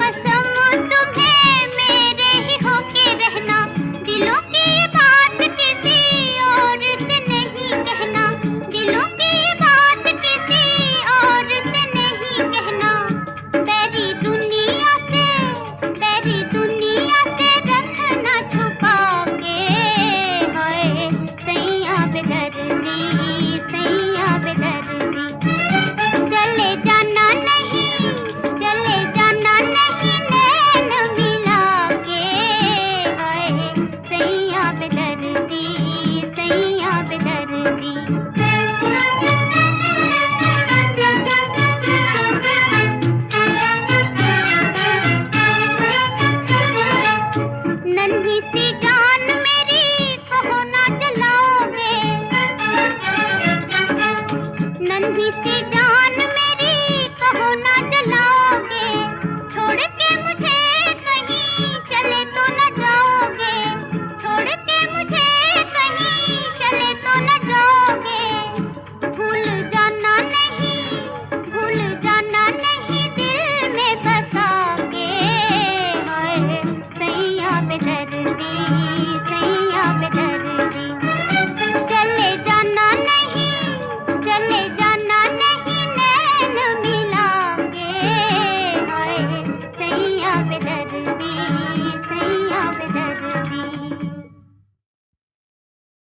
मेरी नन्ही सी जान सैया में दर्दी सैया